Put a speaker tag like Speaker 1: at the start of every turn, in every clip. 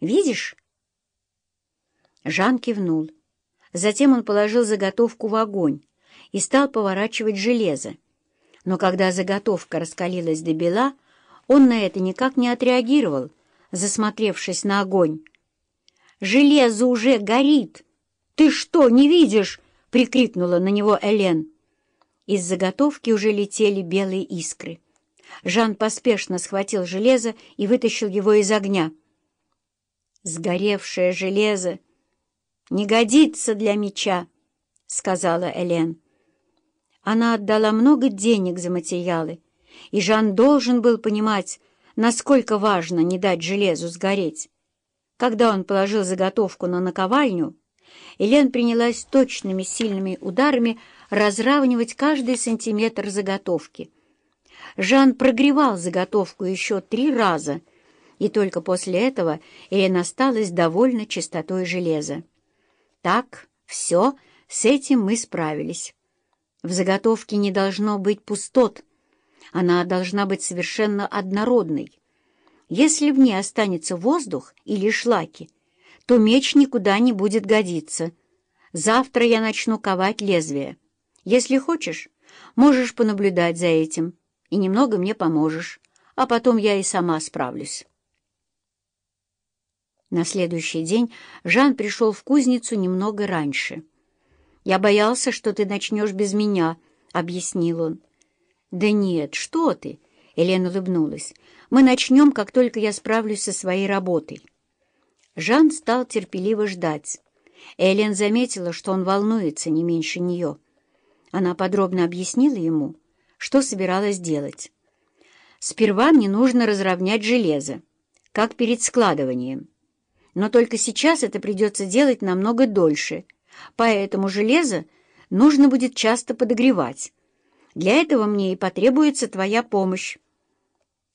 Speaker 1: Видишь?» Жан кивнул. Затем он положил заготовку в огонь и стал поворачивать железо. Но когда заготовка раскалилась до бела, он на это никак не отреагировал, засмотревшись на огонь. «Железо уже горит! Ты что, не видишь?» — прикрикнула на него Элен. Из заготовки уже летели белые искры. Жан поспешно схватил железо и вытащил его из огня. «Сгоревшее железо не годится для меча», — сказала Элен. Она отдала много денег за материалы, и Жан должен был понимать, насколько важно не дать железу сгореть. Когда он положил заготовку на наковальню, Элен принялась точными сильными ударами разравнивать каждый сантиметр заготовки. Жан прогревал заготовку еще три раза, и только после этого Элен осталась довольна чистотой железа. Так, все, с этим мы справились. В заготовке не должно быть пустот, она должна быть совершенно однородной. Если в ней останется воздух или шлаки, то меч никуда не будет годиться. Завтра я начну ковать лезвие. Если хочешь, можешь понаблюдать за этим и немного мне поможешь, а потом я и сама справлюсь. На следующий день Жан пришел в кузницу немного раньше. «Я боялся, что ты начнешь без меня», — объяснил он. «Да нет, что ты!» — Елена улыбнулась. «Мы начнем, как только я справлюсь со своей работой». Жан стал терпеливо ждать. Элен заметила, что он волнуется не меньше нее. Она подробно объяснила ему, что собиралась делать. «Сперва мне нужно разровнять железо, как перед складыванием. Но только сейчас это придется делать намного дольше, поэтому железо нужно будет часто подогревать. Для этого мне и потребуется твоя помощь».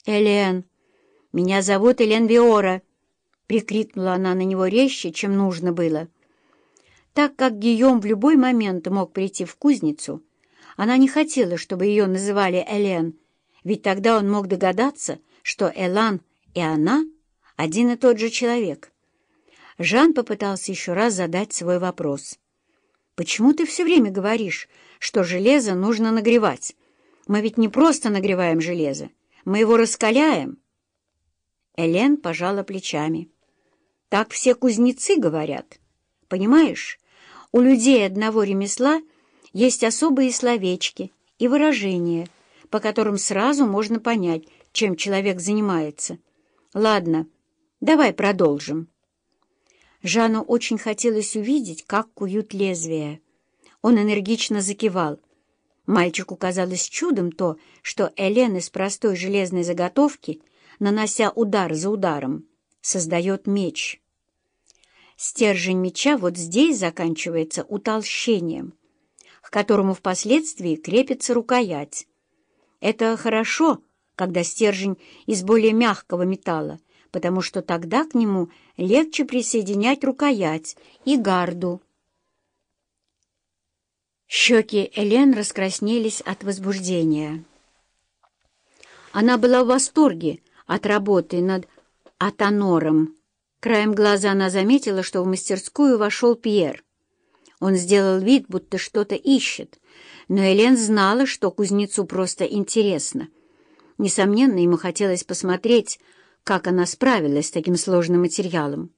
Speaker 1: «Элен, меня зовут Элен Виора», — прикрикнула она на него резче, чем нужно было. Так как Гийом в любой момент мог прийти в кузницу, она не хотела, чтобы ее называли Элен, ведь тогда он мог догадаться, что Элан и она — один и тот же человек. Жан попытался еще раз задать свой вопрос. «Почему ты все время говоришь, что железо нужно нагревать? Мы ведь не просто нагреваем железо, мы его раскаляем». Элен пожала плечами. «Так все кузнецы говорят. Понимаешь, у людей одного ремесла есть особые словечки и выражения, по которым сразу можно понять, чем человек занимается. Ладно, давай продолжим. Жану очень хотелось увидеть, как куют лезвия. Он энергично закивал. Мальчику казалось чудом то, что Элен из простой железной заготовки, нанося удар за ударом, создает меч. Стержень меча вот здесь заканчивается утолщением, к которому впоследствии крепится рукоять. Это хорошо, когда стержень из более мягкого металла, потому что тогда к нему легче присоединять рукоять и гарду. Щеки Элен раскраснелись от возбуждения. Она была в восторге от работы над Атонором. Краем глаза она заметила, что в мастерскую вошел Пьер. Он сделал вид, будто что-то ищет, но Элен знала, что кузнецу просто интересно. Несомненно, ему хотелось посмотреть, как она справилась с таким сложным материалом.